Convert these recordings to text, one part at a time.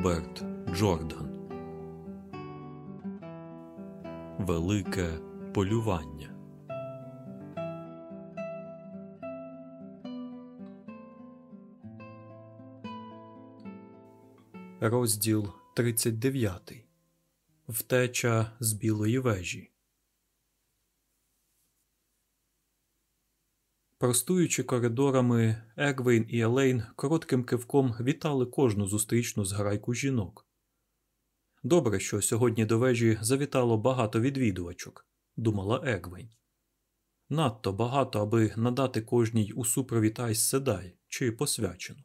Роберт Джордан Велике полювання. Розділ 39 Втеча з білої вежі. Простуючи коридорами, Егвейн і Елейн коротким кивком вітали кожну зустрічну зграйку жінок. Добре, що сьогодні до вежі завітало багато відвідувачок, думала Егвейн. Надто багато, аби надати кожній у супровід Айс Седай чи посвячену.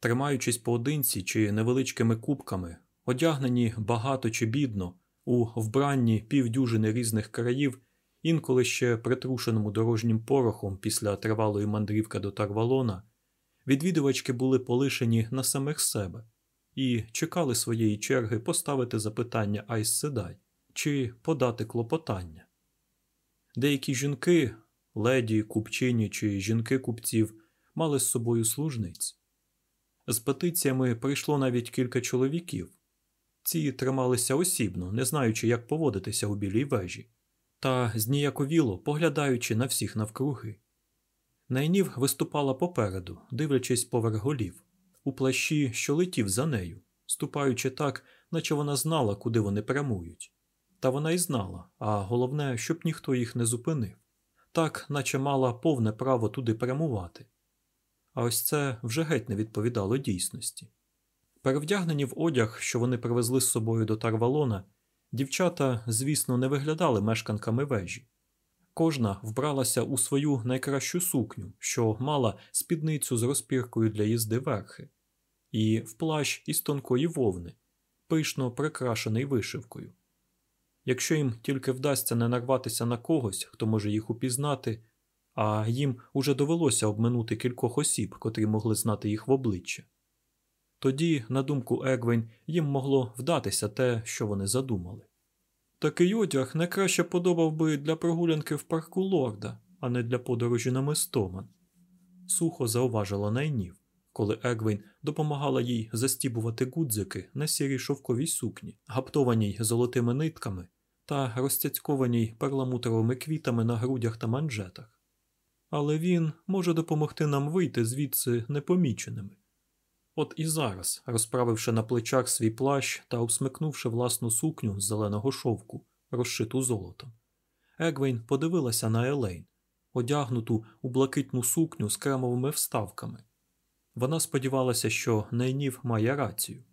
Тримаючись поодинці чи невеличкими кубками, одягнені багато чи бідно, у вбранні півдюжини різних країв інколи ще притрушеному дорожнім порохом після тривалої мандрівки до Тарвалона, відвідувачки були полишені на самих себе і чекали своєї черги поставити запитання Айс Седай чи подати клопотання. Деякі жінки, леді, купчині чи жінки купців, мали з собою служниць. З петиціями прийшло навіть кілька чоловіків. Ці трималися осібно, не знаючи, як поводитися у білій вежі та зніяковіло поглядаючи на всіх навкруги. Найнів виступала попереду, дивлячись поверх голів, у плащі, що летів за нею, ступаючи так, наче вона знала, куди вони прямують. Та вона й знала, а головне, щоб ніхто їх не зупинив, так, наче мала повне право туди прямувати. А ось це вже геть не відповідало дійсності. Перевдягнені в одяг, що вони привезли з собою до Тарвалона, Дівчата, звісно, не виглядали мешканками вежі. Кожна вбралася у свою найкращу сукню, що мала спідницю з розпіркою для їзди верхи, і в плащ із тонкої вовни, пишно прикрашений вишивкою. Якщо їм тільки вдасться не нарватися на когось, хто може їх упізнати, а їм уже довелося обминути кількох осіб, котрі могли знати їх в обличчя. Тоді, на думку Егвень, їм могло вдатися те, що вони задумали. Такий одяг найкраще подобав би для прогулянки в парку лорда, а не для подорожі на Мистоман. Сухо зауважила найнів, коли Егвейн допомагала їй застібувати гудзики на сірій шовковій сукні, гаптованій золотими нитками та розцяцькованій перламутровими квітами на грудях та манжетах. Але він може допомогти нам вийти звідси непоміченими. От і зараз, розправивши на плечах свій плащ та обсмикнувши власну сукню з зеленого шовку, розшиту золотом, Егвейн подивилася на Елейн, одягнуту у блакитну сукню з кремовими вставками. Вона сподівалася, що Найнів має рацію.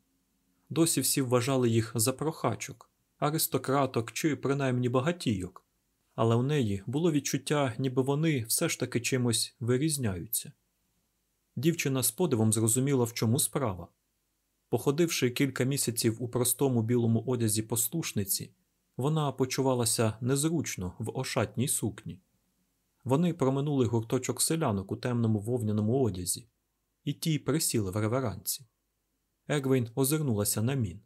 Досі всі вважали їх за прохачок, аристократок чи принаймні багатійок, але у неї було відчуття, ніби вони все ж таки чимось вирізняються. Дівчина з подивом зрозуміла, в чому справа. Походивши кілька місяців у простому білому одязі послушниці, вона почувалася незручно в ошатній сукні. Вони проминули гурточок селянок у темному вовняному одязі, і ті присіли в реверанці. Егвейн озирнулася на мін.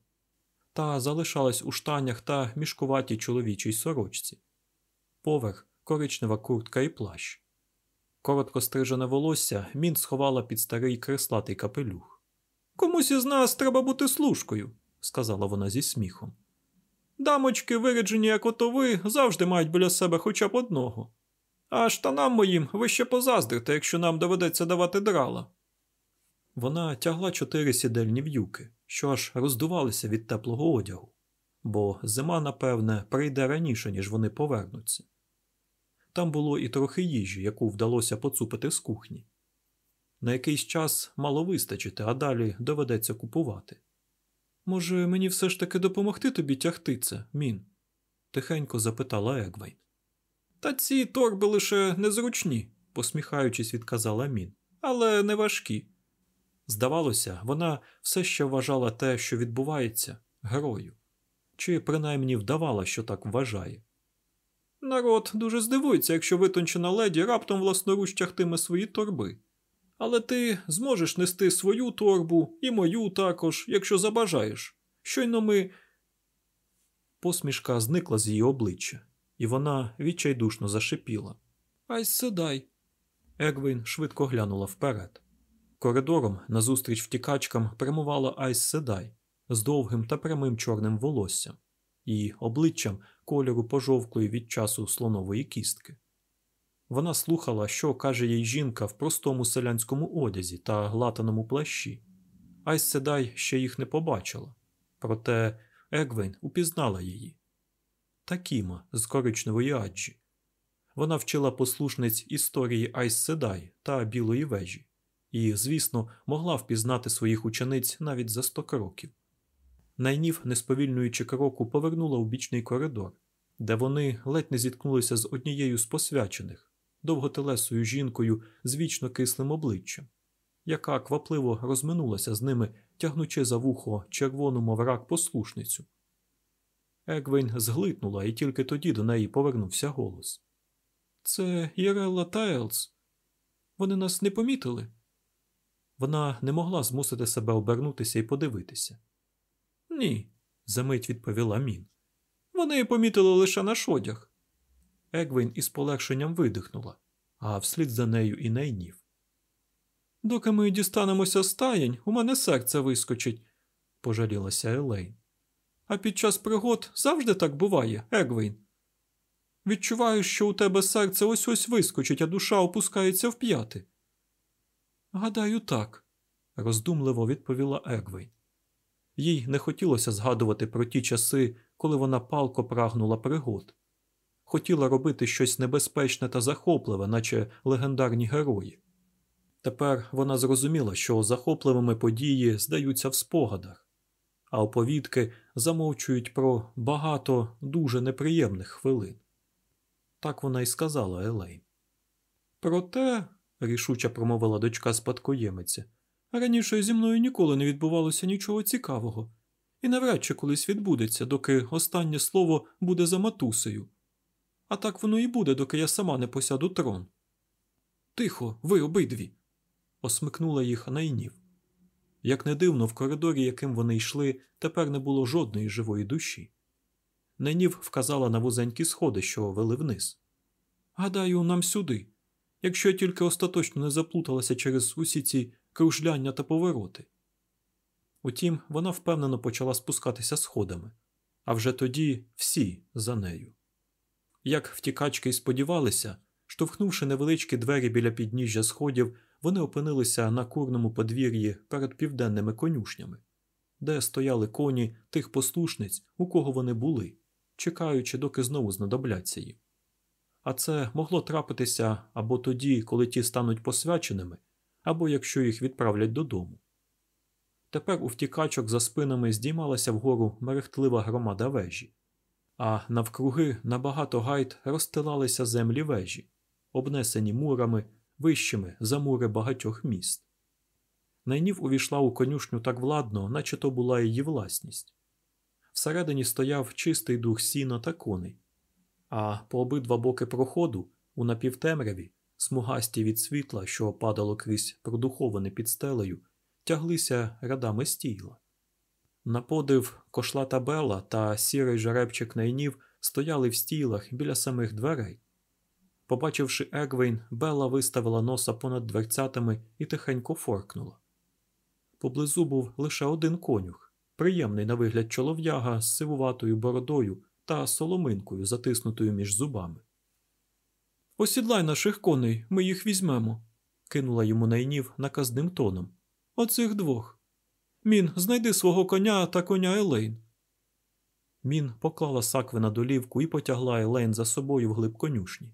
Та залишалась у штанях та мішкуватій чоловічій сорочці, поверх коричнева куртка і плащ. Коротко стрижене волосся мін сховала під старий креслатий капелюх. Комусь із нас треба бути служкою, сказала вона зі сміхом. Дамочки, виряджені, як ото ви, завжди мають біля себе хоча б одного. А штанам моїм ви ще позаздрите, якщо нам доведеться давати драла. Вона тягла чотири сідельні в'юки, що аж роздувалися від теплого одягу, бо зима, напевне, прийде раніше, ніж вони повернуться. Там було і трохи їжі, яку вдалося поцупити з кухні. На якийсь час мало вистачити, а далі доведеться купувати. Може, мені все ж таки допомогти тобі тягти це, мін? тихенько запитала Егвейн. Та ці торби лише незручні, посміхаючись, відказала мін, але не важкі. Здавалося, вона все ще вважала те, що відбувається, герою, чи принаймні вдавала, що так вважає. Народ дуже здивується, якщо витончена леді раптом власноруч тягтиме свої торби. Але ти зможеш нести свою торбу і мою також, якщо забажаєш. Щойно ми. Посмішка зникла з її обличчя, і вона відчайдушно зашипіла. Ай седай. Егвін швидко глянула вперед. Коридором назустріч втікачкам прямувала Айс Седай з довгим та прямим чорним волоссям і обличчям кольору пожовклої від часу слонової кістки. Вона слухала, що каже їй жінка в простому селянському одязі та латаному плащі. Айс Седай ще їх не побачила, проте Егвейн упізнала її. Такіма з коричневої аджі. Вона вчила послушниць історії Айс Седай та Білої вежі і, звісно, могла впізнати своїх учениць навіть за сто кроків. Найнів, не сповільнюючи кроку, повернула у бічний коридор, де вони ледь не зіткнулися з однією з посвячених, довготелесою жінкою з вічно кислим обличчям, яка квапливо розминулася з ними, тягнучи за вухо червону моврак послушницю. Егвейн зглитнула, і тільки тоді до неї повернувся голос. Це Єрелла Тайлз. Вони нас не помітили. Вона не могла змусити себе обернутися і подивитися. Ні, замить відповіла Мін. Вони помітили лише наш одяг. Егвейн із полегшенням видихнула, а вслід за нею і найнів. Доки ми дістанемося з таєнь, у мене серце вискочить, пожалілася Елейн. А під час пригод завжди так буває, Егвейн. Відчуваю, що у тебе серце ось ось вискочить, а душа опускається в п'яти. Гадаю, так, роздумливо відповіла Егвейн. Їй не хотілося згадувати про ті часи, коли вона палко прагнула пригод. Хотіла робити щось небезпечне та захопливе, наче легендарні герої. Тепер вона зрозуміла, що захопливими події здаються в спогадах, а оповідки замовчують про багато дуже неприємних хвилин. Так вона й сказала Елейн. Проте, рішуче промовила дочка спадкоємиця, раніше зі мною ніколи не відбувалося нічого цікавого, і навряд чи колись відбудеться, доки останнє слово буде за матусею. А так воно і буде, доки я сама не посяду трон. Тихо, ви обидві. осмикнула їх найнів. Як не дивно, в коридорі, яким вони йшли, тепер не було жодної живої душі. Найнів вказала на вузенькі сходи, що вели вниз. Гадаю, нам сюди, якщо я тільки остаточно не заплуталася через усі ці кружляння та повороти. Утім, вона впевнено почала спускатися сходами, а вже тоді всі за нею. Як втікачки й сподівалися, штовхнувши невеличкі двері біля підніжжя сходів, вони опинилися на курному подвір'ї перед південними конюшнями, де стояли коні тих послушниць, у кого вони були, чекаючи, доки знову знадобляться їм. А це могло трапитися або тоді, коли ті стануть посвяченими, або якщо їх відправлять додому. Тепер у втікачок за спинами здіймалася вгору мерехтлива громада вежі, а навкруги на багато гайд розстилалися землі вежі, обнесені мурами, вищими за мури багатьох міст. Найнів увійшла у конюшню так владно, наче то була її власність. Всередині стояв чистий дух сіна та коней, а по обидва боки проходу, у напівтемряві, смугасті від світла, що падало крізь продуховане під стелею, тяглися рядами стійла. На подив кошлата Бела та сірий жеребчик найнів стояли в стілах біля самих дверей. Побачивши Егвейн, Белла виставила носа понад дверцятами і тихенько форкнула. Поблизу був лише один конюх, приємний на вигляд чолов'яга з сивуватою бородою та соломинкою, затиснутою між зубами. Осідлай наших коней, ми їх візьмемо, кинула йому найнів наказним тоном. Оцих двох. Мін, знайди свого коня та коня Елейн. Мін поклала сакви на долівку і потягла Елейн за собою вглиб конюшні.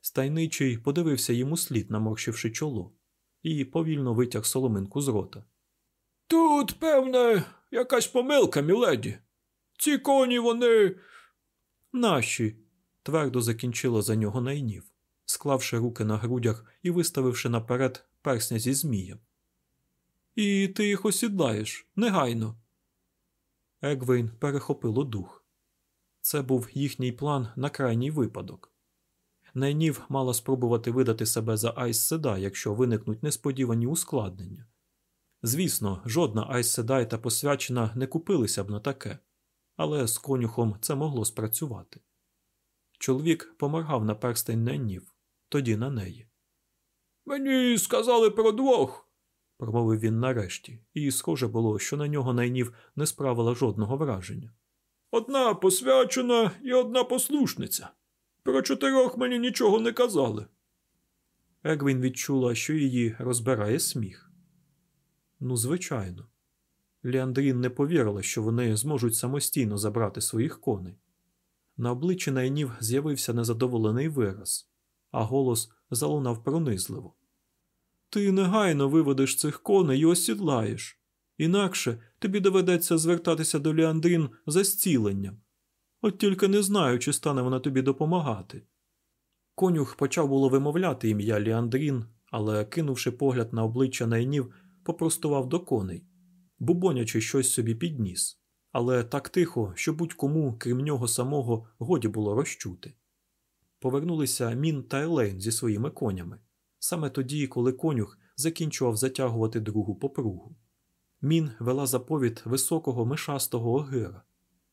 Стайничий подивився йому слід, наморщивши чоло, і повільно витяг соломинку з рота. Тут, певне, якась помилка, міледі. Ці коні вони. Наші. Твердо закінчила за нього найнів, склавши руки на грудях і виставивши наперед персня зі змієм. І ти їх осідлаєш негайно. Егвейн перехопило дух. Це був їхній план на крайній випадок. Найнів мала спробувати видати себе за Айс Седа, якщо виникнуть несподівані ускладнення. Звісно, жодна Айс Седай та посвячена не купилися б на таке, але з конюхом це могло спрацювати. Чоловік поморгав на перстень найнів, тоді на неї. Мені сказали про двох, промовив він нарешті, і схоже було, що на нього найнів не справила жодного враження. Одна посвячена і одна послушниця. Про чотирьох мені нічого не казали. Егвін відчула, що її розбирає сміх. Ну, звичайно. Ліандрін не повірила, що вони зможуть самостійно забрати своїх коней. На обличчі найнів з'явився незадоволений вираз, а голос залунав пронизливо. Ти негайно виведеш цих коней і осідлаєш. Інакше тобі доведеться звертатися до Ліандрін за зціленням. От тільки не знаю, чи стане вона тобі допомагати. Конюх почав було вимовляти ім'я Ліандрін, але, кинувши погляд на обличчя найнів, попростував до коней, бубонячи щось собі підніс, але так тихо, що будь-кому, крім нього самого, годі було розчути. Повернулися Мін та Елейн зі своїми конями, саме тоді, коли конюх закінчував затягувати другу попругу. Мін вела заповідь високого мишастого огира,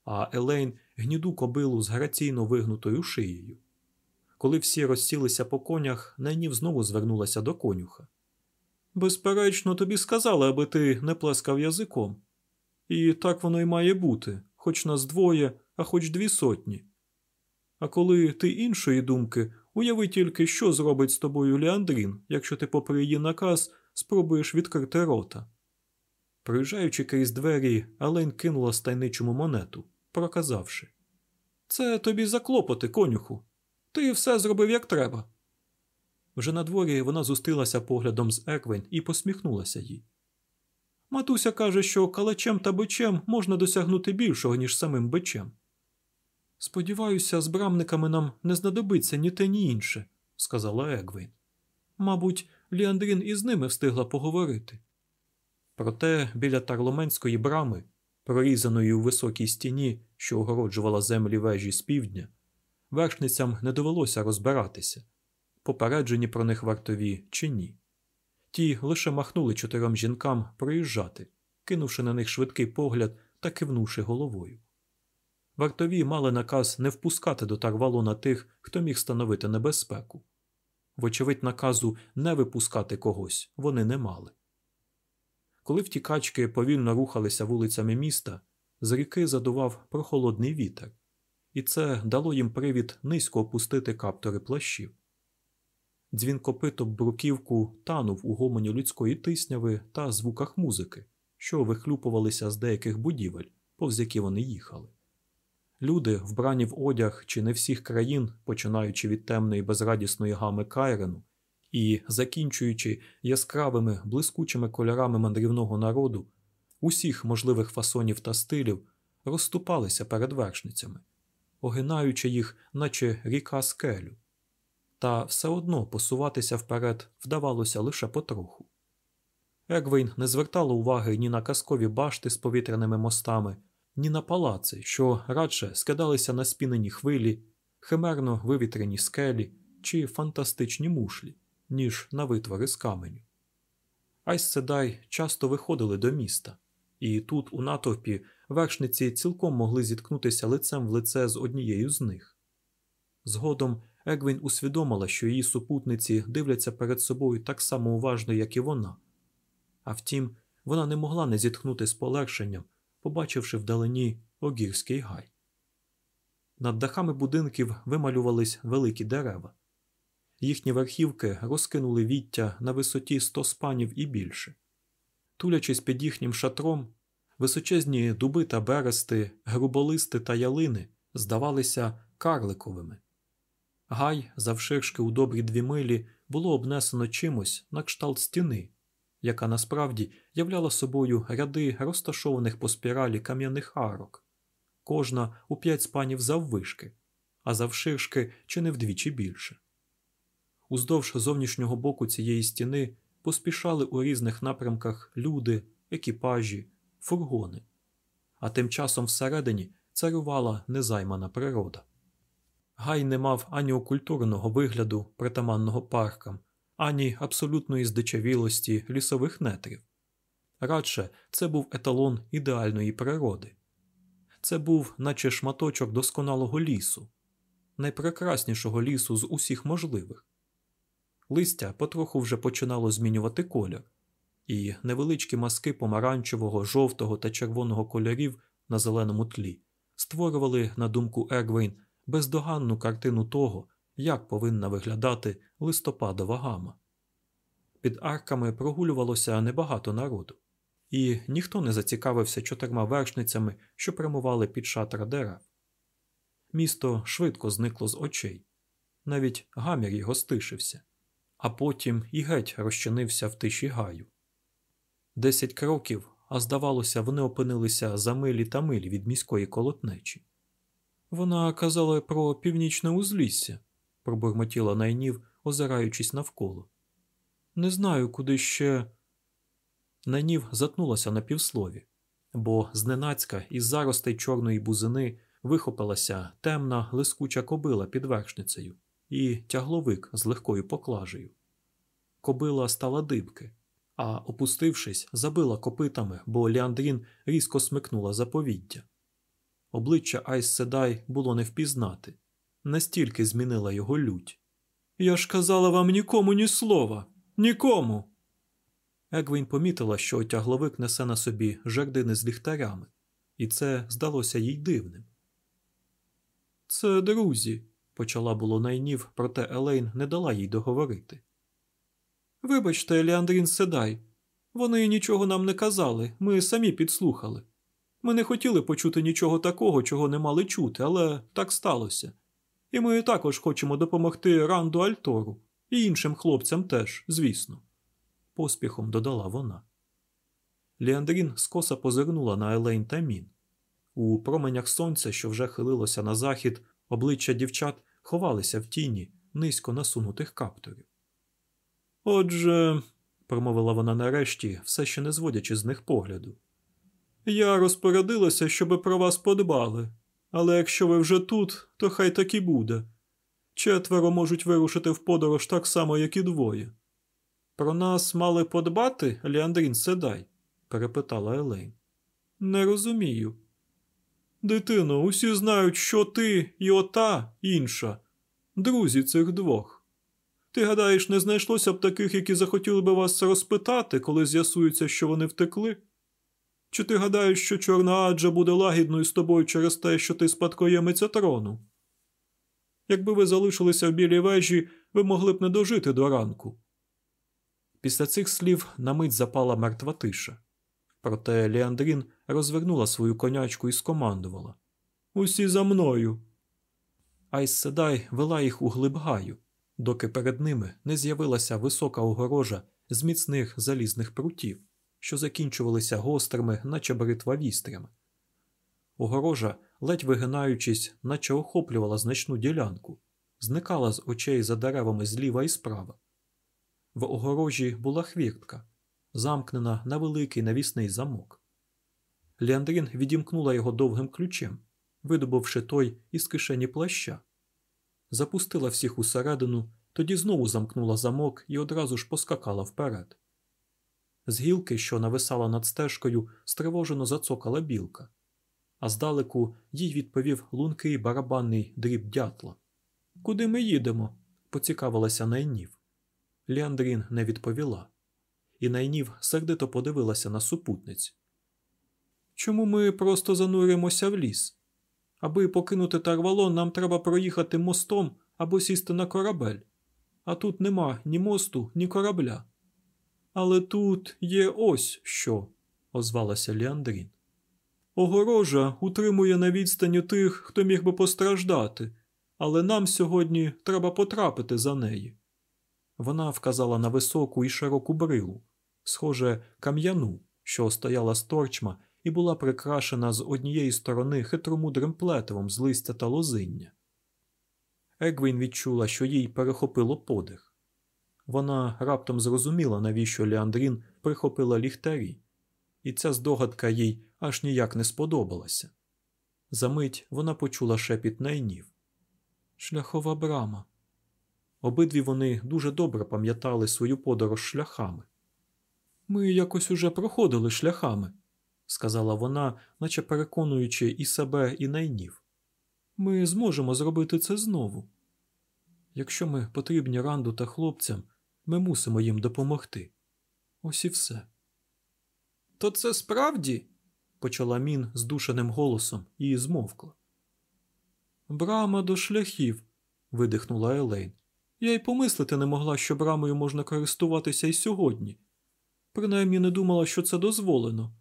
а Елейн гніду кобилу з граційно вигнутою шиєю. Коли всі розсілися по конях, Найнів знову звернулася до конюха. Безперечно, тобі сказали, аби ти не плескав язиком. І так воно й має бути, хоч нас двоє, а хоч дві сотні. А коли ти іншої думки, уяви тільки, що зробить з тобою Леандрін, якщо ти, попри її наказ, спробуєш відкрити рота. Проїжджаючи крізь двері, Алейн кинула стайничому монету, проказавши Це тобі за клопоти, конюху. Ти все зробив як треба. Вже на дворі вона зустрілася поглядом з Еквень і посміхнулася їй. Матуся каже, що калачем та бичем можна досягнути більшого, ніж самим бичем. Сподіваюся, з брамниками нам не знадобиться ні те, ні інше, сказала Егвейн. Мабуть, Ліандрін із ними встигла поговорити. Проте біля тарломенської брами, прорізаної у високій стіні, що огороджувала землі вежі з півдня, вершницям не довелося розбиратися, попереджені про них вартові чи ні. Ті лише махнули чотирьом жінкам проїжджати, кинувши на них швидкий погляд та кивнувши головою. Вартові мали наказ не впускати до тарвалона тих, хто міг становити небезпеку. Вочевидь, наказу не випускати когось вони не мали. Коли втікачки повільно рухалися вулицями міста, з ріки задував прохолодний вітер, і це дало їм привід низько опустити каптори плащів. Дзвін копит об бруківку танув у гомоні людської тисняви та звуках музики, що вихлюпувалися з деяких будівель, повз які вони їхали. Люди, вбрані в одяг чи не всіх країн, починаючи від темної безрадісної гами Кайрену і закінчуючи яскравими блискучими кольорами мандрівного народу, усіх можливих фасонів та стилів, розступалися перед вершницями, огинаючи їх, наче ріка скелю. Та все одно посуватися вперед вдавалося лише потроху. Егвейн не звертала уваги ні на казкові башти з повітряними мостами, ні на палаци, що радше скидалися на спінені хвилі, химерно вивітрені скелі чи фантастичні мушлі, ніж на витвори з каменю. Айс Седай часто виходили до міста, і тут, у натовпі, вершниці цілком могли зіткнутися лицем в лице з однією з них. Згодом Егвін усвідомила, що її супутниці дивляться перед собою так само уважно, як і вона. А втім, вона не могла не зітхнути з полегшенням, побачивши вдалині огірський гай. Над дахами будинків вималювались великі дерева. Їхні верхівки розкинули віття на висоті сто спанів і більше. Тулячись під їхнім шатром, височезні дуби та берести, груболисти та ялини здавалися карликовими. Гай, завширшки у добрі дві милі, було обнесено чимось на кшталт стіни, яка насправді являла собою ряди розташованих по спіралі кам'яних арок, кожна у п'ять спанів заввишки, а завширшки чи не вдвічі більше. Уздовж зовнішнього боку цієї стіни поспішали у різних напрямках люди, екіпажі, фургони, а тим часом всередині царювала незаймана природа. Гай не мав ані окультурного вигляду, притаманного паркам, ані абсолютної здичавілості лісових нетрів. Радше це був еталон ідеальної природи. Це був, наче шматочок досконалого лісу, найпрекраснішого лісу з усіх можливих. Листя потроху вже починало змінювати колір, і невеличкі маски помаранчевого, жовтого та червоного кольорів на зеленому тлі створювали, на думку Егвейн, бездоганну картину того, як повинна виглядати листопадова гама. Під арками прогулювалося небагато народу, і ніхто не зацікавився чотирма вершницями, що прямували під шатра дерев. Місто швидко зникло з очей, навіть гамір його стишився, а потім і геть розчинився в тиші гаю. Десять кроків, а здавалося, вони опинилися за милі та милі від міської колотнечі. Вона казала про північне узлісся, пробурмотіла найнів, озираючись навколо. Не знаю, куди ще. Найнів затнулася на півслові, бо зненацька із заростей чорної бузини вихопилася темна лискуча кобила під вершницею і тягловик з легкою поклажею. Кобила стала дибки, а, опустившись, забила копитами, бо Ліандрін різко смикнула заповіддя. Обличчя Айс Седай було не впізнати, настільки змінила його лють. Я ж казала вам нікому ні слова, нікому. Егвін помітила, що тягловик несе на собі жердини з ліхтарями, і це здалося їй дивним. Це друзі, почала було найнів, проте Елейн не дала їй договорити. Вибачте, Леандрін Седай, вони нічого нам не казали, ми самі підслухали. Ми не хотіли почути нічого такого, чого не мали чути, але так сталося. І ми також хочемо допомогти Ранду Альтору і іншим хлопцям теж, звісно, поспіхом додала вона. Ліандрін скоса позирнула на Елейн та Мін. У променях сонця, що вже хилилося на захід, обличчя дівчат ховалися в тіні низько насунутих капторів. Отже, промовила вона нарешті, все ще не зводячи з них погляду. Я розпорядилася, щоби про вас подбали, але якщо ви вже тут, то хай так і буде. Четверо можуть вирушити в подорож так само, як і двоє. Про нас мали подбати, Ліандрін Седай? перепитала Елейн. Не розумію. Дитино, усі знають, що ти і ота інша, друзі цих двох. Ти гадаєш, не знайшлося б таких, які захотіли би вас розпитати, коли з'ясується, що вони втекли? Чи ти гадаєш, що чорна аджа буде лагідною з тобою через те, що ти спадкоємиця трону? Якби ви залишилися в білій вежі, ви могли б не дожити до ранку. Після цих слів на мить запала мертва тиша. Проте Леандрін розвернула свою конячку і скомандувала Усі за мною. Айс Седай вела їх у глиб гаю, доки перед ними не з'явилася висока огорожа з міцних залізних прутів, що закінчувалися гострими, наче бритва вістрями. Огорожа, ледь вигинаючись, наче охоплювала значну ділянку, зникала з очей за деревами зліва і справа. В огорожі була хвіртка, замкнена на великий навісний замок. Ліандрін відімкнула його довгим ключем, видобувши той із кишені плаща. Запустила всіх усередину, тоді знову замкнула замок і одразу ж поскакала вперед. З гілки, що нависала над стежкою, стривожено зацокала білка, а здалеку їй відповів лункий барабанний дріб дятла. Куди ми їдемо? поцікавилася найнів. Ліандрін не відповіла, і найнів сердито подивилася на супутниць. Чому ми просто зануримося в ліс? Аби покинути Тарвалон, нам треба проїхати мостом або сісти на корабель, а тут нема ні мосту, ні корабля. Але тут є ось що, озвалася Ліандрін. Огорожа утримує на відстані тих, хто міг би постраждати, але нам сьогодні треба потрапити за неї. Вона вказала на високу і широку брилу, схоже, кам'яну, що стояла з торчма і була прикрашена з однієї сторони хитромудрим плетивом з листя та лозиння. Егвін відчула, що їй перехопило подих. Вона раптом зрозуміла, навіщо Ліандрін прихопила ліхтарі, і ця здогадка їй аж ніяк не сподобалася. Замить вона почула шепіт найнів. Шляхова брама. Обидві вони дуже добре пам'ятали свою подорож шляхами. Ми якось уже проходили шляхами, сказала вона, наче переконуючи і себе, і найнів. Ми зможемо зробити це знову. Якщо ми потрібні ранду та хлопцям, ми мусимо їм допомогти. Ось і все. то це справді? почала мін здушеним голосом і змовкла. Брама до шляхів, видихнула Елейн. Я й помислити не могла, що брамою можна користуватися і сьогодні. Принаймні не думала, що це дозволено.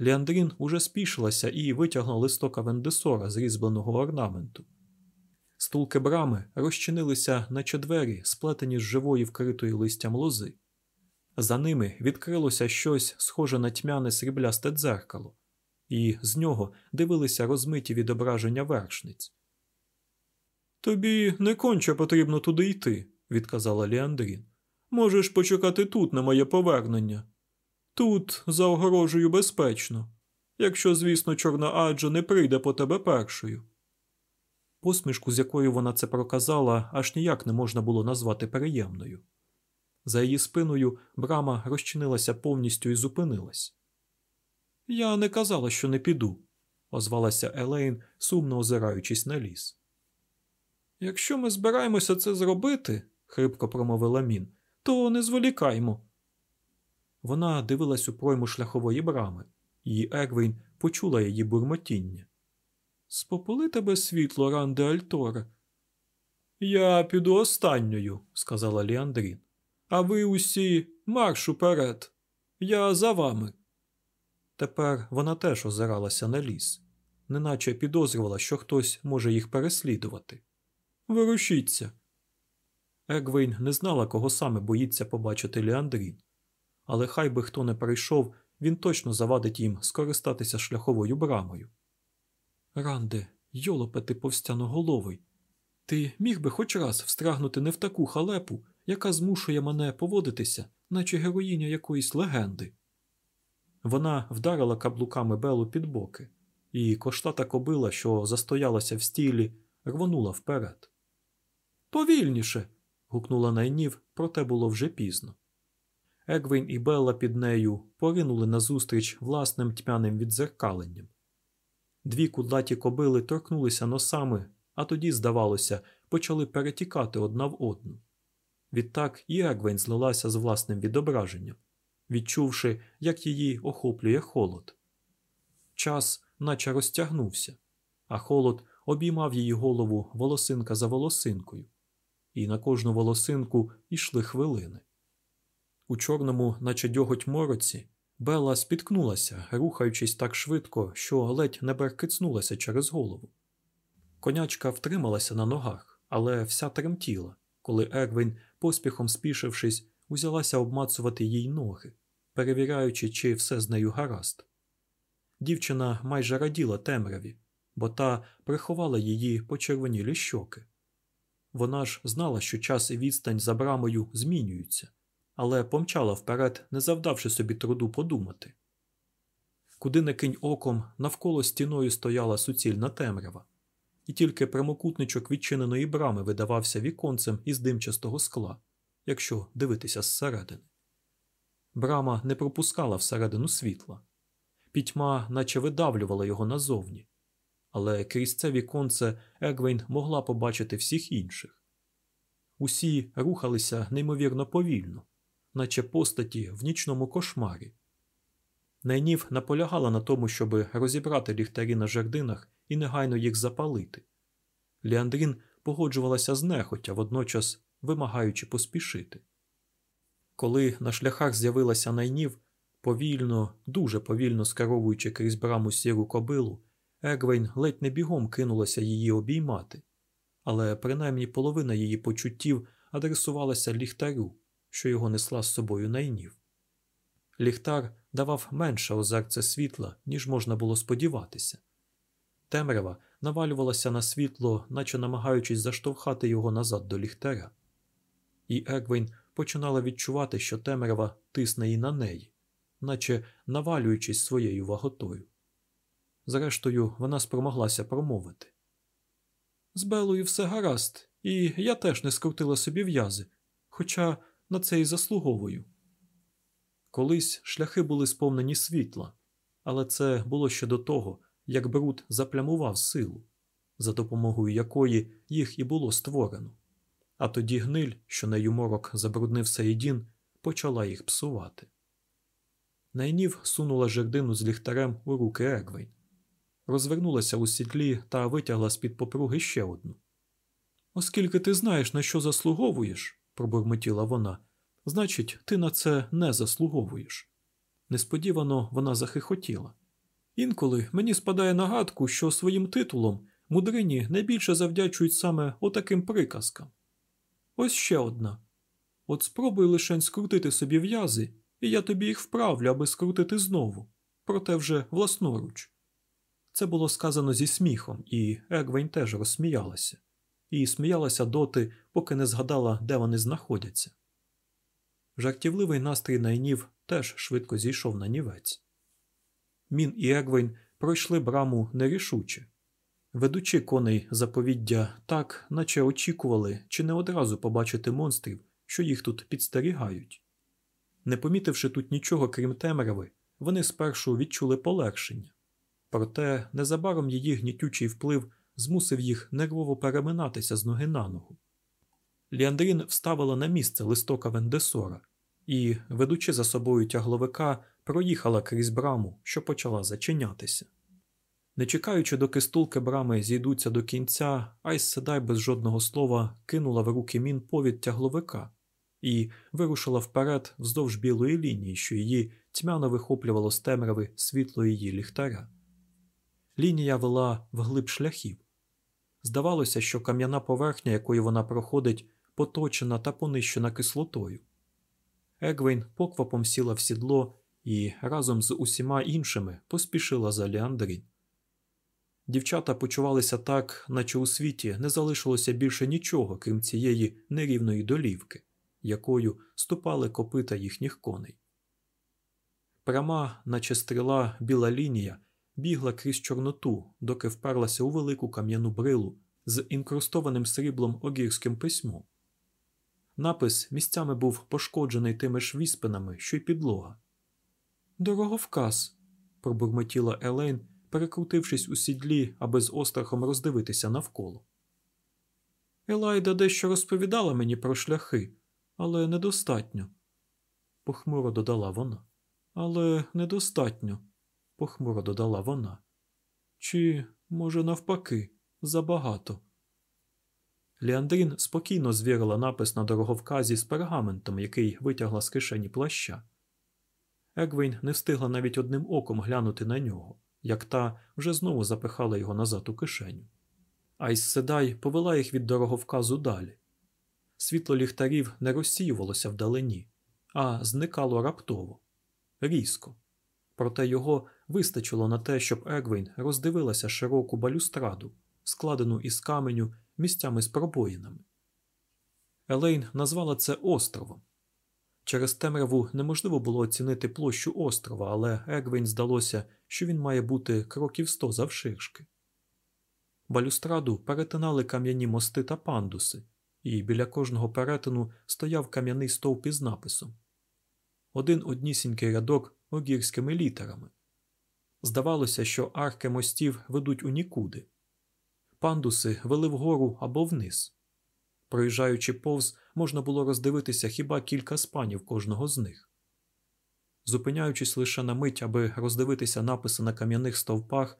Ліандрін уже спішилася і витягла листок Авендесора з різьбленого орнаменту. Стулки брами розчинилися, наче двері, сплетені з живої вкритої листям лози. За ними відкрилося щось схоже на тьмяне сріблясте дзеркало, і з нього дивилися розмиті відображення вершниць. Тобі не конче потрібно туди йти, відказала Ліандрін. Можеш почекати тут на моє повернення. Тут, за огорожею, безпечно, якщо, звісно, чорна Аджа не прийде по тебе першою. Посмішку, з якою вона це проказала, аж ніяк не можна було назвати приємною. За її спиною брама розчинилася повністю і зупинилась. Я не казала, що не піду, озвалася Елейн, сумно озираючись на ліс. Якщо ми збираємося це зробити, хрипко промовила мін, то не зволікаймо. Вона дивилась у пройму шляхової брами, і Егвейн почула її бурмотіння. Спопали тебе світло, Ранде Альторе. Я піду останньою, сказала Ліандрін. А ви усі марш уперед. Я за вами. Тепер вона теж озиралася на ліс, неначе підозрювала, що хтось може їх переслідувати. Вирушіться. Егвейн не знала, кого саме боїться побачити Ліандрін, але хай би хто не прийшов, він точно завадить їм скористатися шляховою брамою. Ранде, йолопе ти повстяноголовий, ти міг би хоч раз встрагнути не в таку халепу, яка змушує мене поводитися, наче героїня якоїсь легенди. Вона вдарила каблуками Белу під боки, і коштата кобила, що застоялася в стілі, рвонула вперед. Повільніше. гукнула найнів, проте було вже пізно. Егвін і Белла під нею поринули назустріч власним тьмяним відзеркаленням. Дві кудлаті кобили торкнулися носами, а тоді, здавалося, почали перетікати одна в одну. Відтак і Егвейн злилася з власним відображенням, відчувши, як її охоплює холод. Час наче розтягнувся, а холод обіймав її голову волосинка за волосинкою, і на кожну волосинку йшли хвилини. У чорному, наче дьоготь мороці, Бела спіткнулася, рухаючись так швидко, що ледь не беркицнулася через голову. Конячка втрималася на ногах, але вся тремтіла, коли Ервін, поспіхом спішившись, узялася обмацувати їй ноги, перевіряючи, чи все з нею гаразд. Дівчина майже раділа темряві, бо та приховала її почервонілі щоки. Вона ж знала, що час і відстань за брамою змінюються, але помчала вперед, не завдавши собі труду подумати. Куди не кинь оком, навколо стіною стояла суцільна темрява, і тільки прямокутничок відчиненої брами видавався віконцем із димчастого скла, якщо дивитися зсередини. Брама не пропускала всередину світла. Пітьма наче видавлювала його назовні, але крізь це віконце Егвейн могла побачити всіх інших. Усі рухалися неймовірно повільно, наче постаті в нічному кошмарі. Найнів наполягала на тому, щоб розібрати ліхтарі на жердинах і негайно їх запалити. Ліандрін погоджувалася знехотя, водночас вимагаючи поспішити. Коли на шляхах з'явилася найнів, повільно, дуже повільно скеровуючи крізь браму сіру кобилу, Егвейн ледь не бігом кинулася її обіймати, але принаймні половина її почуттів адресувалася ліхтарю, що його несла з собою найнів. Ліхтар давав менше озерце світла, ніж можна було сподіватися. Темрява навалювалася на світло, наче намагаючись заштовхати його назад до ліхтаря. І Егвейн починала відчувати, що темрява тисне і на неї, наче навалюючись своєю ваготою. Зрештою, вона спромоглася промовити. З Белою все гаразд, і я теж не скрутила собі в'язи, хоча на це і заслуговую. Колись шляхи були сповнені світла, але це було ще до того, як бруд заплямував силу, за допомогою якої їх і було створено. А тоді гниль, що нею морок забруднив Саїдін, почала їх псувати. Найнів сунула жердину з ліхтарем у руки Егвейн. Розвернулася у сідлі та витягла з-під попруги ще одну. Оскільки ти знаєш, на що заслуговуєш, пробурмотіла вона, значить, ти на це не заслуговуєш. Несподівано вона захихотіла. Інколи мені спадає нагадку, що своїм титулом мудрині найбільше завдячують саме отаким приказкам. Ось ще одна. От спробуй лишень скрутити собі в'язи, і я тобі їх вправлю, аби скрутити знову, проте вже власноруч. Це було сказано зі сміхом, і Егвень теж розсміялася, і сміялася доти, поки не згадала, де вони знаходяться. Жартівливий настрій найнів теж швидко зійшов на нівець. Мін і Егвейн пройшли браму нерішуче, ведучи коней заповіддя так, наче очікували чи не одразу побачити монстрів, що їх тут підстерігають. Не помітивши тут нічого крім темряви, вони спершу відчули полегшення, проте незабаром її гнітючий вплив змусив їх нервово переминатися з ноги на ногу. Ліандрін вставила на місце листока Вендесора і, ведучи за собою тягловика, проїхала крізь браму, що почала зачинятися. Не чекаючи, доки стулки брами зійдуться до кінця, Айс Седай без жодного слова кинула в руки мін повід тягловика і вирушила вперед вздовж білої лінії, що її тьмяно вихоплювало з темряви світло її ліхтаря. Лінія вела вглиб шляхів. Здавалося, що кам'яна поверхня, якою вона проходить, поточена та понищена кислотою. Егвейн поквапом сіла в сідло і разом з усіма іншими поспішила за Ліандрін. Дівчата почувалися так, наче у світі не залишилося більше нічого, крім цієї нерівної долівки, якою ступали копита їхніх коней. Пряма, наче стріла, біла лінія, бігла крізь Чорноту, доки вперлася у велику кам'яну брилу з інкрустованим сріблом огірським письмом. Напис місцями був пошкоджений тими ж віспинами, що й підлога. Дороговказ, пробурмотіла Елейн, перекрутившись у сідлі, аби з острахом роздивитися навколо. Елайда дещо розповідала мені про шляхи, але недостатньо, похмуро додала вона. Але недостатньо, похмуро додала вона. Чи, може, навпаки, забагато. Ліандрін спокійно звірила напис на дороговказі з пергаментом, який витягла з кишені плаща. Егвейн не встигла навіть одним оком глянути на нього, як та вже знову запихала його назад у кишеню. Айс Седай повела їх від дороговказу далі. Світло ліхтарів не розсіювалося вдалині, а зникало раптово, різко. Проте його вистачило на те, щоб Егвейн роздивилася широку балюстраду, складену із каменю місцями з пробоїнами. Елейн назвала це островом. Через темряву неможливо було оцінити площу острова, але Егвейн здалося, що він має бути кроків сто завширшки. Балюстраду перетинали кам'яні мости та пандуси, і біля кожного перетину стояв кам'яний стовп із написом один однісінький рядок огірськими літерами. Здавалося, що арки мостів ведуть у нікуди. Пандуси вели вгору або вниз. Проїжджаючи повз, можна було роздивитися хіба кілька спанів кожного з них. Зупиняючись лише на мить, аби роздивитися написи на кам'яних стовпах,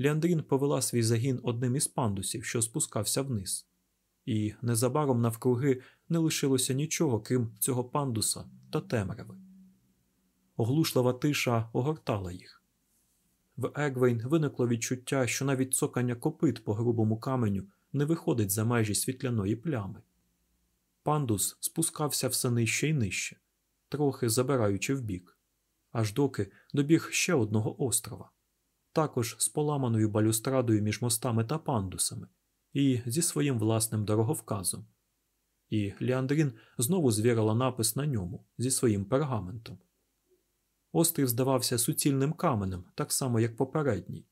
Ліандрін повела свій загін одним із пандусів, що спускався вниз, і незабаром навкруги не лишилося нічого, крім цього пандуса та темряви. Оглушлива тиша огортала їх. В Егвейн виникло відчуття, що навіть цокання копит по грубому каменю не виходить за межі світляної плями. Пандус спускався все нижче і нижче, трохи забираючи вбік, аж доки добіг ще одного острова, також з поламаною балюстрадою між мостами та пандусами, і зі своїм власним дороговказом. І Ліандрін знову звірила напис на ньому зі своїм пергаментом. Острів здавався суцільним каменем, так само, як попередній.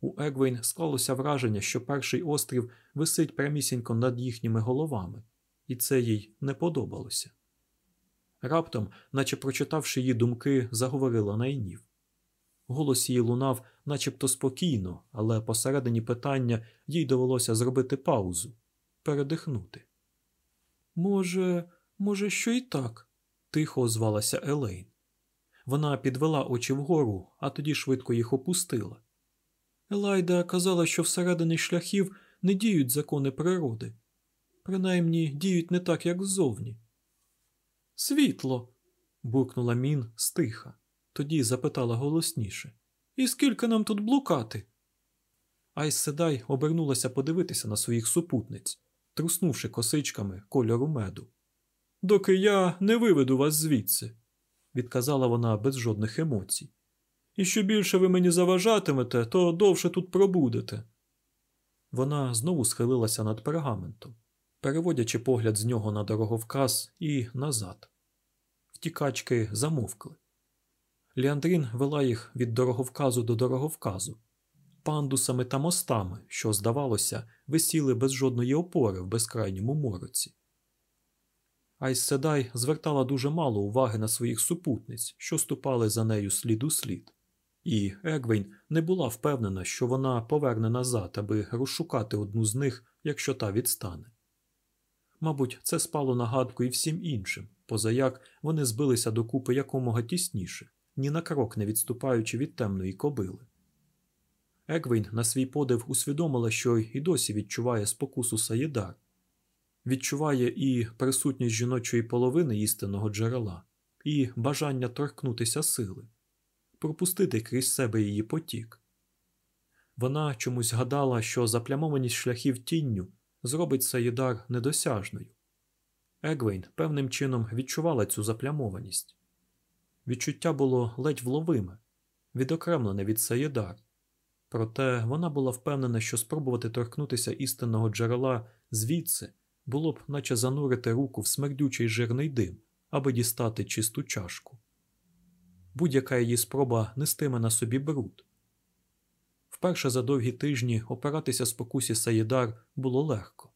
У Егвейн склалося враження, що перший острів висить прямісінько над їхніми головами, і це їй не подобалося. Раптом, наче прочитавши її думки, заговорила найнів. Голос її лунав, начебто спокійно, але посередині питання їй довелося зробити паузу, передихнути. Може, може, що й так? тихо озвалася Елейн. Вона підвела очі вгору, а тоді швидко їх опустила. Елайда казала, що всередині шляхів не діють закони природи. Принаймні діють не так, як ззовні. Світло. буркнула мін стиха. Тоді запитала голосніше. І скільки нам тут блукати? Айс Седай обернулася подивитися на своїх супутниць, труснувши косичками кольору меду. Доки я не виведу вас звідси, відказала вона без жодних емоцій. І що більше ви мені заважатимете, то довше тут пробудете. Вона знову схилилася над пергаментом, переводячи погляд з нього на дороговказ і назад. Втікачки замовкли. Ліандрін вела їх від дороговказу до дороговказу, пандусами та мостами, що, здавалося, висіли без жодної опори в безкрайньому мороці. Айс Седай звертала дуже мало уваги на своїх супутниць, що ступали за нею слід у слід, і Егвейн не була впевнена, що вона поверне назад, аби розшукати одну з них, якщо та відстане. Мабуть, це спало нагадку і всім іншим, позаяк вони збилися докупи якомога тісніше, ні на крок не відступаючи від темної кобили. Егвейн на свій подив усвідомила, що й досі відчуває спокусу Саєдар, відчуває і присутність жіночої половини істинного джерела, і бажання торкнутися сили, пропустити крізь себе її потік. Вона чомусь гадала, що заплямованість шляхів тінню зробить Саїдар недосяжною. Егвейн певним чином відчувала цю заплямованість. Відчуття було ледь вловиме, відокремлене від Саєдар. Проте вона була впевнена, що спробувати торкнутися істинного джерела звідси було б, наче занурити руку в смердючий жирний дим, аби дістати чисту чашку. Будь-яка її спроба нестиме на собі бруд. Вперше за довгі тижні опиратися спокусі Саїдар було легко.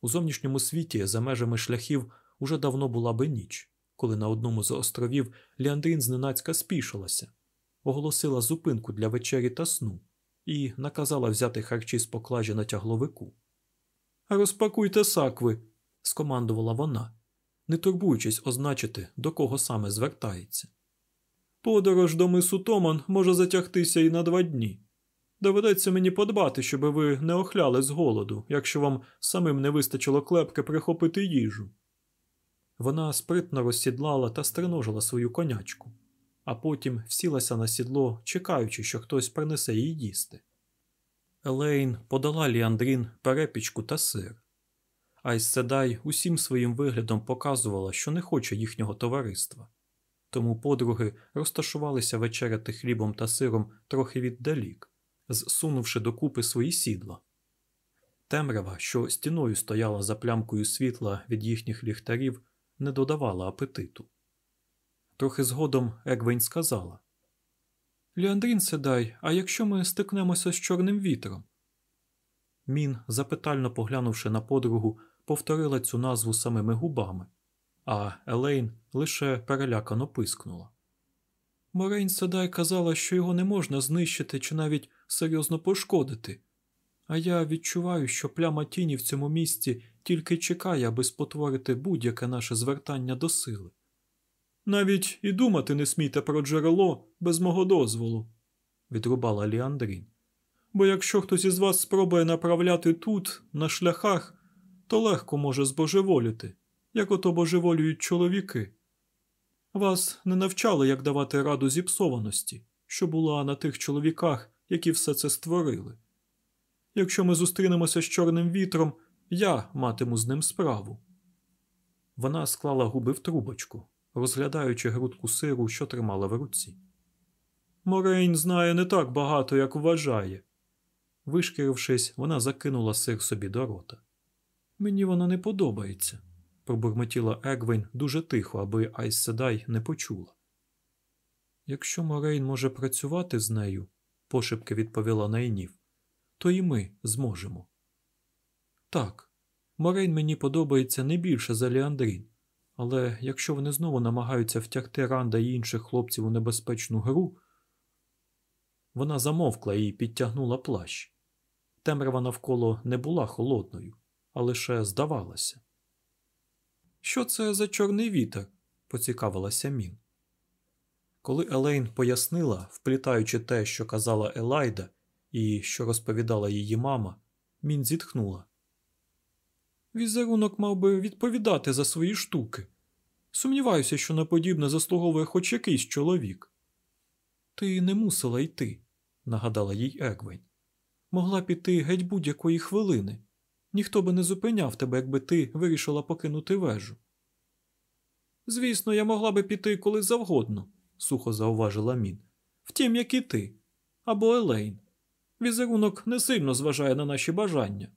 У зовнішньому світі, за межами шляхів, уже давно була би ніч, коли на одному з островів Ліандрін зненацька спішилася, оголосила зупинку для вечері та сну і наказала взяти харчі з поклажі на тягловику. Розпакуйте сакви, скомандувала вона, не турбуючись означити, до кого саме звертається. Подорож до мису Томан може затягтися і на два дні. Доведеться мені подбати, щоб ви не охляли з голоду, якщо вам самим не вистачило клепки прихопити їжу. Вона спритно розсідлала та стриножила свою конячку, а потім всілася на сідло, чекаючи, що хтось принесе їй їсти. Елейн подала Ліандрін перепічку та сир. Айс Седай усім своїм виглядом показувала, що не хоче їхнього товариства. Тому подруги розташувалися вечеряти хлібом та сиром трохи віддалік, зсунувши докупи свої сідла. Темрява, що стіною стояла за плямкою світла від їхніх ліхтарів, не додавала апетиту. Трохи згодом Егвейн сказала Ліандрін Седай, а якщо ми стикнемося з чорним вітром? Мін, запитально поглянувши на подругу, повторила цю назву самими губами, а Елейн лише перелякано пискнула. Морейн Седай казала, що його не можна знищити чи навіть серйозно пошкодити, а я відчуваю, що пляма тіні в цьому місці тільки чекає, аби спотворити будь-яке наше звертання до сили. Навіть і думати не смійте про джерело без мого дозволу, відрубала Ліандрін. Бо якщо хтось із вас спробує направляти тут, на шляхах, то легко може збожеволіти, як ото божеволюють чоловіки. Вас не навчали, як давати раду зіпсованості, що була на тих чоловіках, які все це створили. Якщо ми зустрінемося з чорним вітром, я матиму з ним справу. Вона склала губи в трубочку, розглядаючи грудку сиру, що тримала в руці. Морейн знає не так багато, як вважає. Вишкірившись, вона закинула сир собі до рота. Мені вона не подобається, пробурмотіла Егвейн дуже тихо, аби Айс Седай не почула. Якщо Морейн може працювати з нею, пошепки відповіла Найнів, то і ми зможемо. Так, Морейн мені подобається не більше за Ліандрін, але якщо вони знову намагаються втягти Ранда і інших хлопців у небезпечну гру, вона замовкла і підтягнула плащ. Темрява навколо не була холодною, а лише здавалася. Що це за чорний вітер? поцікавилася Мін. Коли Елейн пояснила, вплітаючи те, що казала Елайда, і що розповідала її мама, Мін зітхнула. Візерунок мав би відповідати за свої штуки. Сумніваюся, що на подібне заслуговує хоч якийсь чоловік. Ти не мусила йти, нагадала їй Егвейн. Могла піти геть будь-якої хвилини. Ніхто би не зупиняв тебе, якби ти вирішила покинути вежу. Звісно, я могла би піти коли завгодно, сухо зауважила Мін. Втім, як і ти, або Елейн. Візерунок не сильно зважає на наші бажання.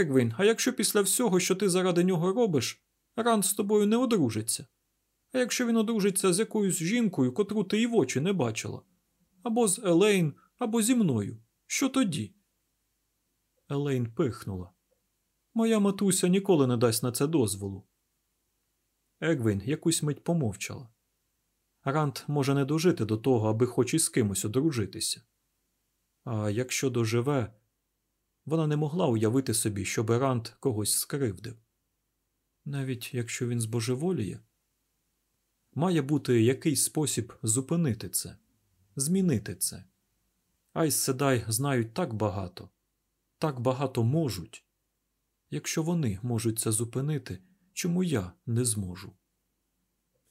Егвейн, а якщо після всього, що ти заради нього робиш, Ранд з тобою не одружиться? А якщо він одружиться з якоюсь жінкою, котру ти і в очі не бачила, або з Елейн, або зі мною, що тоді? Елейн пирхнула. Моя матуся ніколи не дасть на це дозволу. Егвін якусь мить помовчала. Ранд може не дожити до того, аби хоч із кимось одружитися. А якщо доживе, вона не могла уявити собі, щоб Ранд когось скривдив. Навіть якщо він збожеволіє, має бути якийсь спосіб зупинити це, змінити це. Айс Седай знають так багато, так багато можуть. Якщо вони можуть це зупинити, чому я не зможу?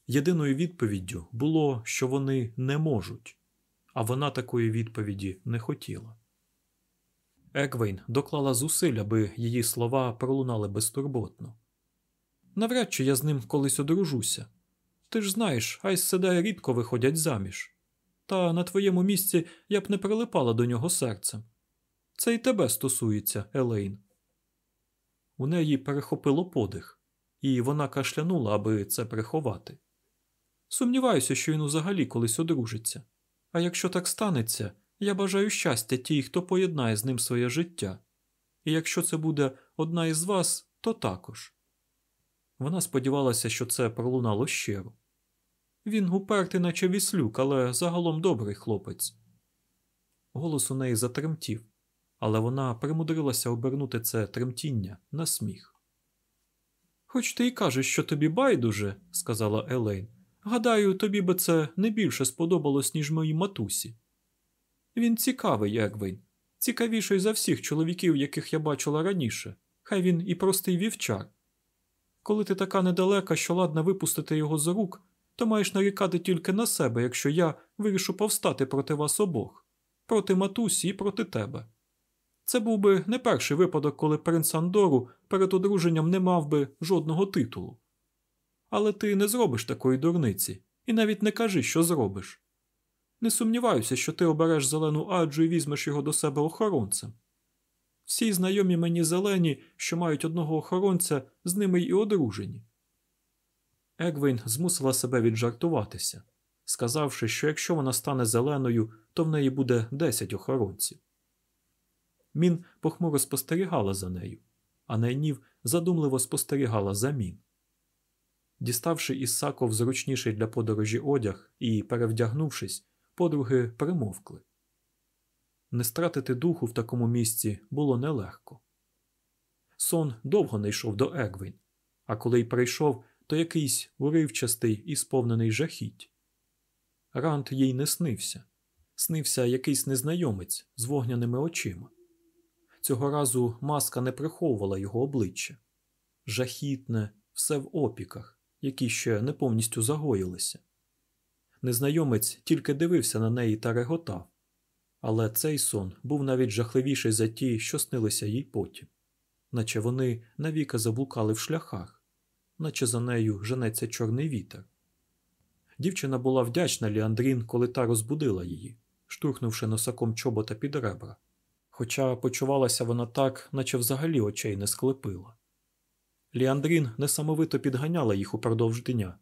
Єдиною відповіддю було, що вони не можуть, а вона такої відповіді не хотіла. Егвейн доклала зусиль, аби її слова пролунали безтурботно. Навряд чи я з ним колись одружуся. Ти ж знаєш, Айз Седай рідко виходять заміж. Та на твоєму місці я б не прилипала до нього серцем. Це й тебе стосується, Елейн. У неї перехопило подих, і вона кашлянула, аби це приховати. Сумніваюся, що він взагалі колись одружиться. А якщо так станеться, я бажаю щастя тій, хто поєднає з ним своє життя. І якщо це буде одна із вас, то також. Вона сподівалася, що це пролунало щиро. Він упертий, наче віслюк, але загалом добрий хлопець. Голос у неї затремтів, але вона примудрилася обернути це тремтіння на сміх. Хоч ти й кажеш, що тобі байдуже, сказала Елейн, гадаю, тобі би це не більше сподобалось, ніж моїй матусі. Він цікавий, Егвейн, цікавіший за всіх чоловіків, яких я бачила раніше, хай він і простий вівчар. Коли ти така недалека, що ладна випустити його з рук, то маєш нарікати тільки на себе, якщо я вирішу повстати проти вас обох, проти матусі і проти тебе. Це був би не перший випадок, коли принц Андору перед одруженням не мав би жодного титулу. Але ти не зробиш такої дурниці і навіть не кажи, що зробиш. Не сумніваюся, що ти обереш зелену аджу і візьмеш його до себе охоронцем. Всі знайомі мені зелені, що мають одного охоронця, з ними й одружені. Егвейн змусила себе віджартуватися, сказавши, що якщо вона стане зеленою, то в неї буде десять охоронців. Мін похмуро спостерігала за нею, а Найнів задумливо спостерігала за мін. Діставши із саков зручніший для подорожі одяг і перевдягнувшись, подруги примовкли. Не стратити духу в такому місці було нелегко. Сон довго не йшов до Егвін, а коли й прийшов, то якийсь уривчастий і сповнений жахіть. Рант їй не снився, снився якийсь незнайомець з вогняними очима. Цього разу маска не приховувала його обличчя жахітне, все в опіках, які ще не повністю загоїлися. Незнайомець тільки дивився на неї та реготав, але цей сон був навіть жахливіший за ті, що снилися їй потім, наче вони навіки заблукали в шляхах, наче за нею женеться чорний вітер. Дівчина була вдячна Ліандрін, коли та розбудила її, штурхнувши носаком чобота під ребра, хоча почувалася вона так, наче взагалі очей не склепила. Ліандрін несамовито підганяла їх упродовж дня,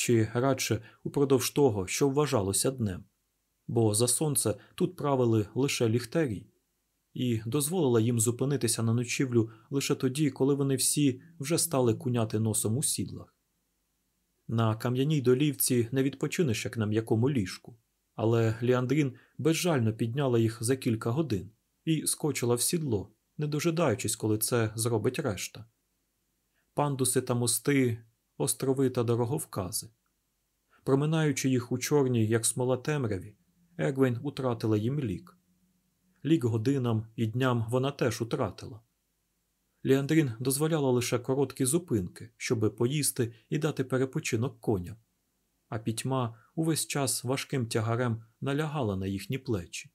чи радше упродовж того, що вважалося днем, бо за сонце тут правили лише ліхтарі, і дозволила їм зупинитися на ночівлю лише тоді, коли вони всі вже стали куняти носом у сідлах. На кам'яній долівці не відпочинеш як на м'якому ліжку, але Ліандрін безжально підняла їх за кілька годин і скочила в сідло, не дожидаючись, коли це зробить решта. Пандуси та мости, острови та дороговкази. Проминаючи їх у чорній, як смола темряві, Егвейн утратила їм лік. Лік годинам і дням вона теж утратила. Ліандрін дозволяла лише короткі зупинки, щоби поїсти і дати перепочинок коням, а пітьма увесь час важким тягарем налягала на їхні плечі.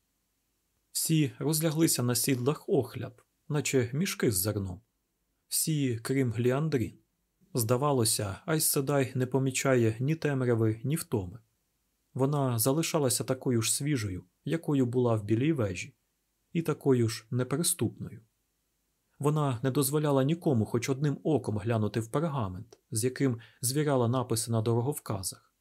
Всі розляглися на сідлах охляб, наче мішки з зерном. Всі, крім Ліандрін. Здавалося, Айс Седай не помічає ні темряви, ні втоми. Вона залишалася такою ж свіжою, якою була в білій вежі, і такою ж неприступною. Вона не дозволяла нікому хоч одним оком глянути в пергамент, з яким звіряла написи на дороговказах,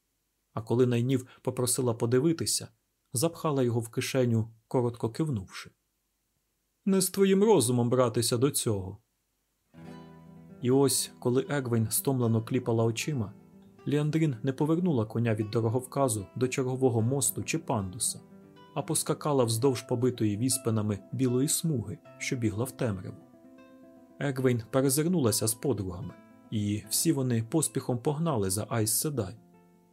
а коли найнів попросила подивитися, запхала його в кишеню, коротко кивнувши. Не з твоїм розумом братися до цього. І ось, коли Егвень стомлено кліпала очима, Ліандрін не повернула коня від дороговказу до чергового мосту чи пандуса, а поскакала вздовж побитої віспинами білої смуги, що бігла в темряву. Егвейн перезирнулася з подругами, і всі вони поспіхом погнали за Айс Седай,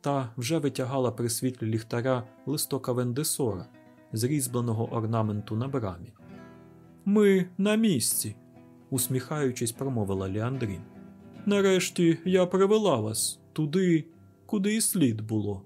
та вже витягала при світлі ліхтаря листока Вендесора, зрізбленого орнаменту на брамі. Ми на місці, усміхаючись, промовила Ліандрін. Нарешті я привела вас туди, куди і слід було.